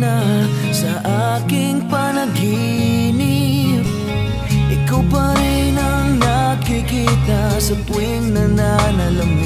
na sa aking panaginip. Ikaw pa rin ang nakikita sa tuwing nananalamig.